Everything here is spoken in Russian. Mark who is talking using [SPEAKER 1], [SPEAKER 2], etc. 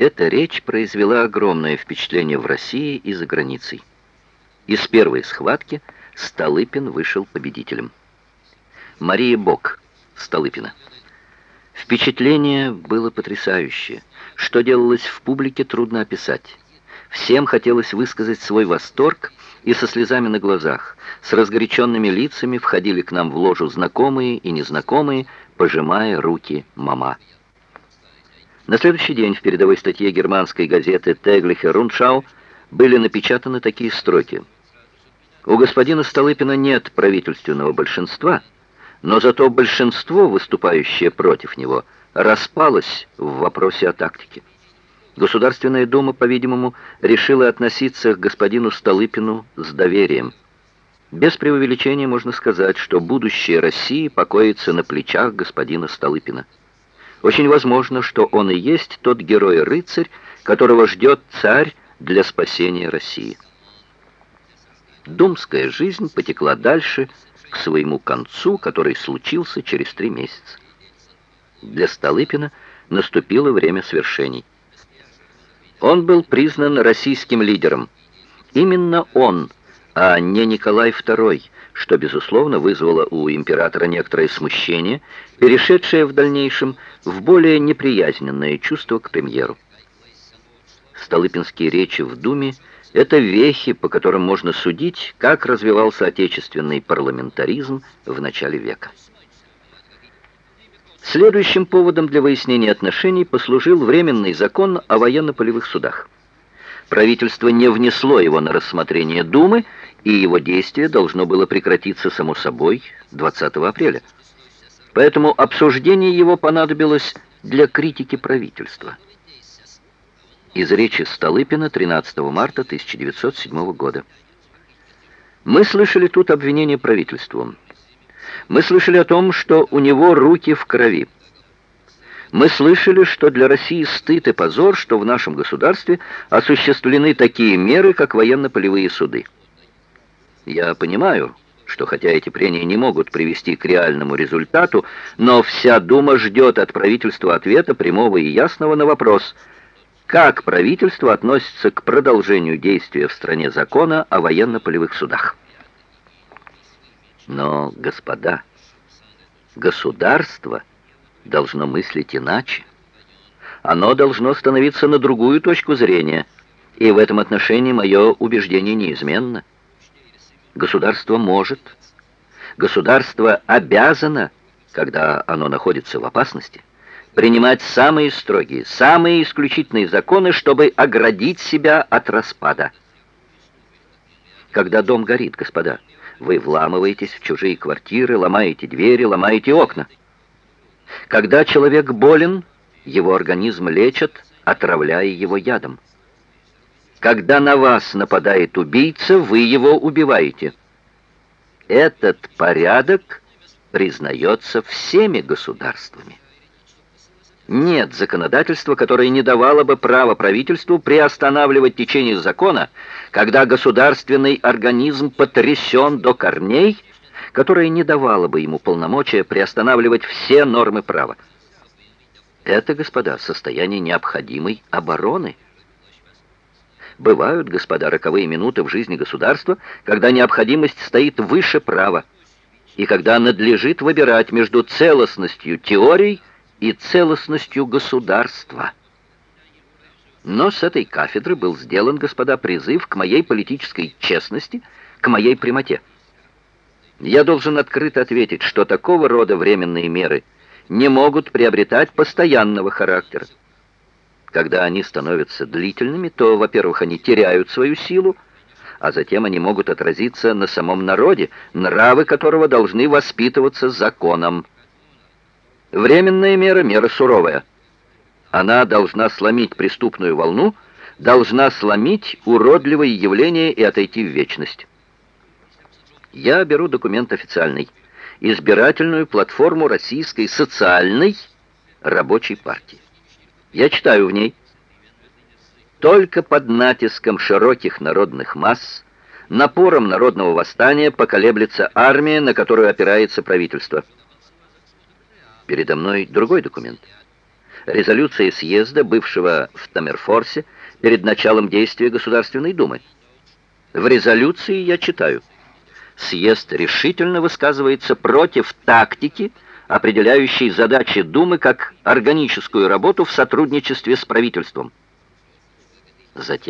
[SPEAKER 1] Эта речь произвела огромное впечатление в России и за границей. Из первой схватки Столыпин вышел победителем. Мария Бок, Столыпина. Впечатление было потрясающее. Что делалось в публике, трудно описать. Всем хотелось высказать свой восторг, и со слезами на глазах, с разгоряченными лицами входили к нам в ложу знакомые и незнакомые, пожимая руки мама. На следующий день в передовой статье германской газеты «Теглихе Руншау» были напечатаны такие строки. «У господина Столыпина нет правительственного большинства, но зато большинство, выступающее против него, распалось в вопросе о тактике. Государственная дума, по-видимому, решила относиться к господину Столыпину с доверием. Без преувеличения можно сказать, что будущее России покоится на плечах господина Столыпина. Очень возможно, что он и есть тот герой-рыцарь, которого ждет царь для спасения России. Думская жизнь потекла дальше к своему концу, который случился через три месяца. Для Столыпина наступило время свершений. Он был признан российским лидером. Именно он, а не Николай II, что, безусловно, вызвало у императора некоторое смущение, перешедшее в дальнейшем в более неприязненное чувство к премьеру. Столыпинские речи в Думе – это вехи, по которым можно судить, как развивался отечественный парламентаризм в начале века. Следующим поводом для выяснения отношений послужил временный закон о военно-полевых судах. Правительство не внесло его на рассмотрение Думы, и его действие должно было прекратиться само собой 20 апреля. Поэтому обсуждение его понадобилось для критики правительства. Из речи Столыпина 13 марта 1907 года. Мы слышали тут обвинение правительству. Мы слышали о том, что у него руки в крови. Мы слышали, что для России стыд и позор, что в нашем государстве осуществлены такие меры, как военно-полевые суды. Я понимаю, что хотя эти прения не могут привести к реальному результату, но вся Дума ждет от правительства ответа прямого и ясного на вопрос, как правительство относится к продолжению действия в стране закона о военно-полевых судах. Но, господа, государство должно мыслить иначе. Оно должно становиться на другую точку зрения, и в этом отношении мое убеждение неизменно. Государство может, государство обязано, когда оно находится в опасности, принимать самые строгие, самые исключительные законы, чтобы оградить себя от распада. Когда дом горит, господа, вы вламываетесь в чужие квартиры, ломаете двери, ломаете окна. Когда человек болен, его организм лечат, отравляя его ядом. Когда на вас нападает убийца, вы его убиваете. Этот порядок признается всеми государствами. Нет законодательства, которое не давало бы право правительству приостанавливать течение закона, когда государственный организм потрясен до корней, которое не давало бы ему полномочия приостанавливать все нормы права. Это, господа, состояние необходимой обороны. Бывают, господа, роковые минуты в жизни государства, когда необходимость стоит выше права, и когда надлежит выбирать между целостностью теорий и целостностью государства. Но с этой кафедры был сделан, господа, призыв к моей политической честности, к моей прямоте. Я должен открыто ответить, что такого рода временные меры не могут приобретать постоянного характера. Когда они становятся длительными, то, во-первых, они теряют свою силу, а затем они могут отразиться на самом народе, нравы которого должны воспитываться законом. Временная мера – мера суровая. Она должна сломить преступную волну, должна сломить уродливые явления и отойти в вечность. Я беру документ официальный. Избирательную платформу Российской социальной рабочей партии. Я читаю в ней. Только под натиском широких народных масс, напором народного восстания поколеблется армия, на которую опирается правительство. Передо мной другой документ. Резолюция съезда, бывшего в Тамерфорсе, перед началом действия Государственной Думы. В резолюции я читаю. Съезд решительно высказывается против тактики, определяющей задачи Думы как органическую работу в сотрудничестве с правительством. Затем